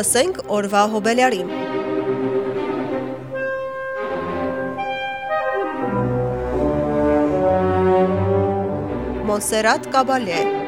լսենք օրվա հոբելյարին։ Մոնսերատ Կաբալե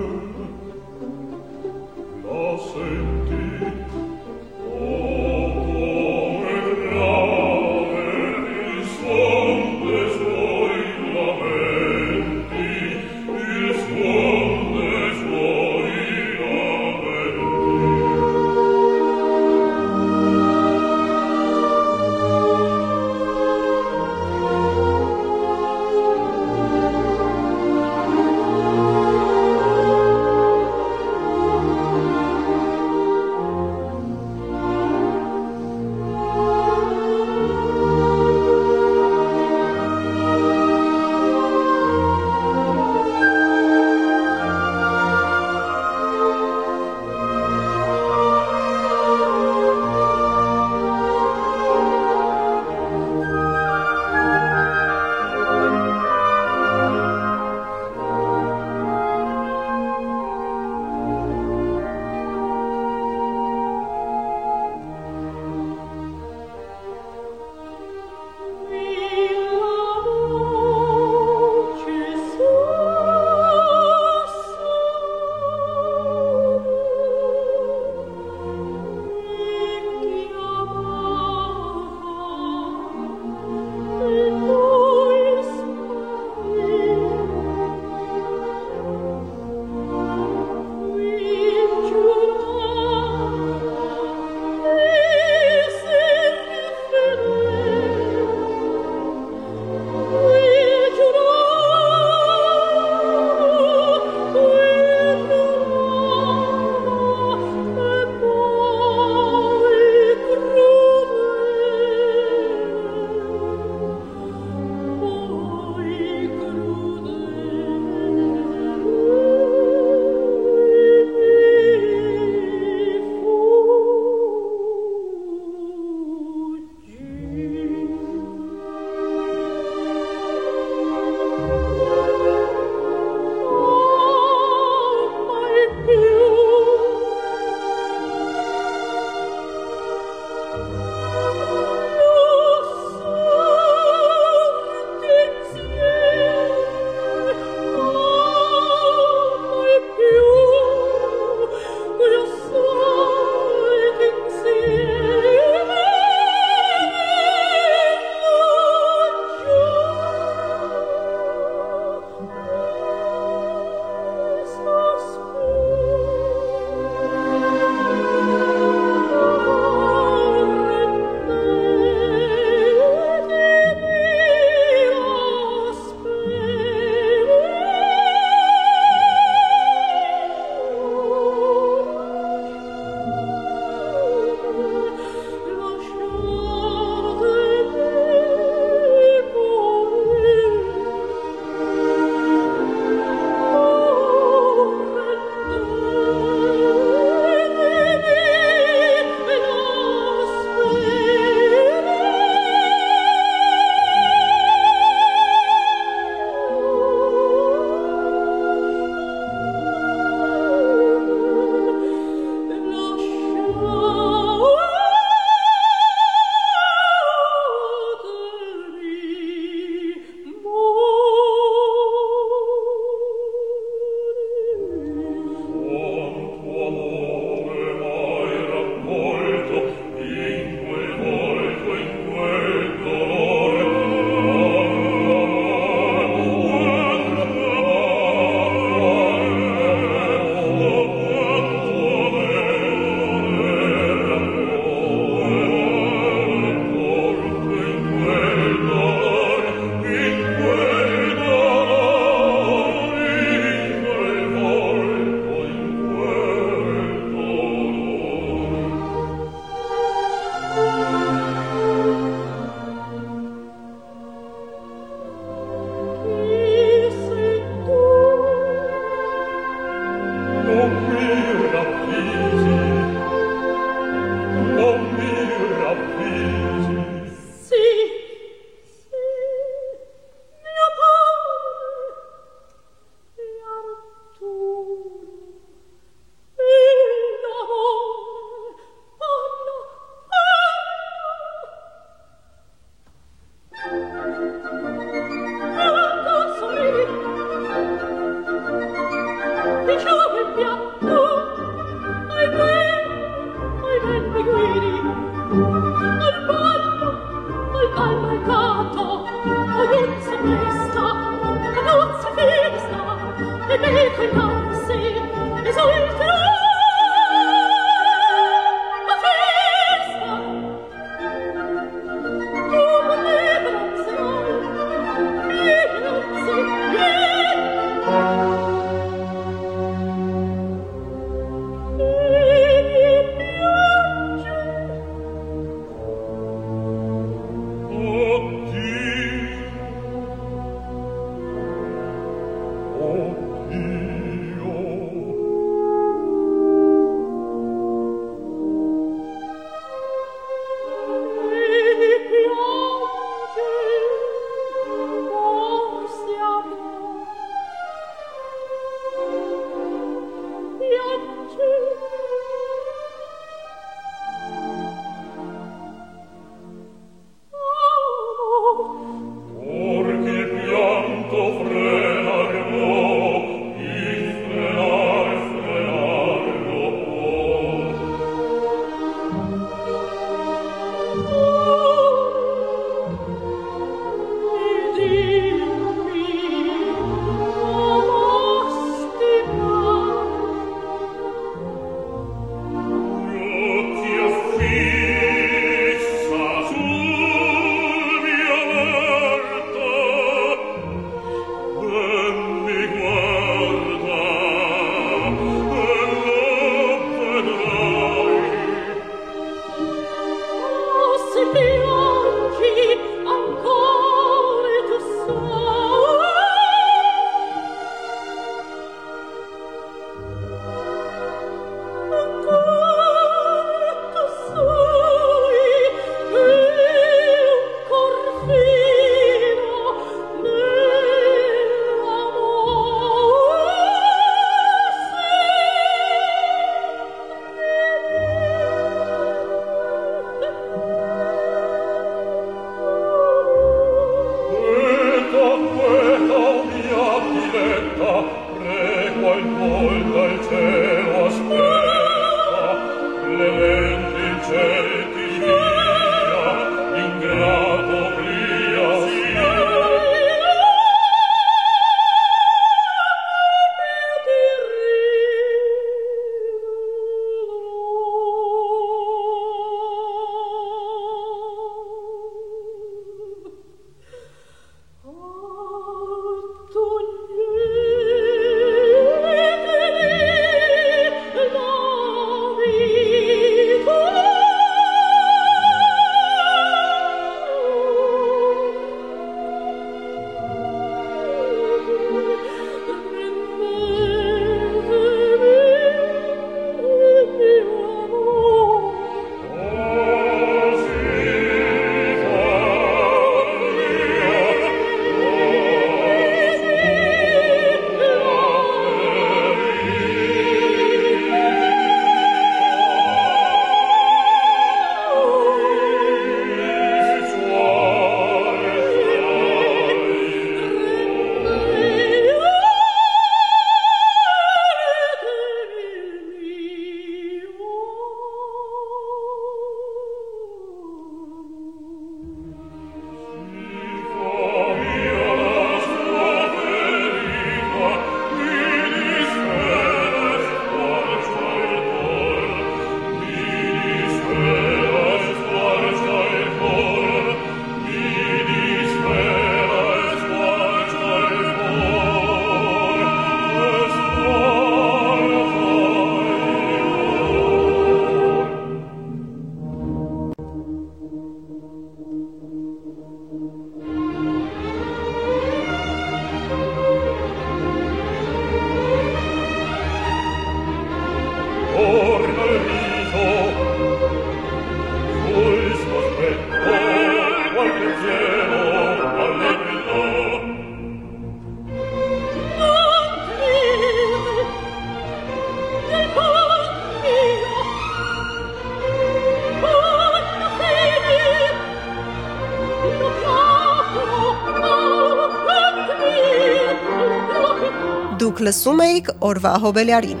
Լսում էիք օրվա հոբելյարին։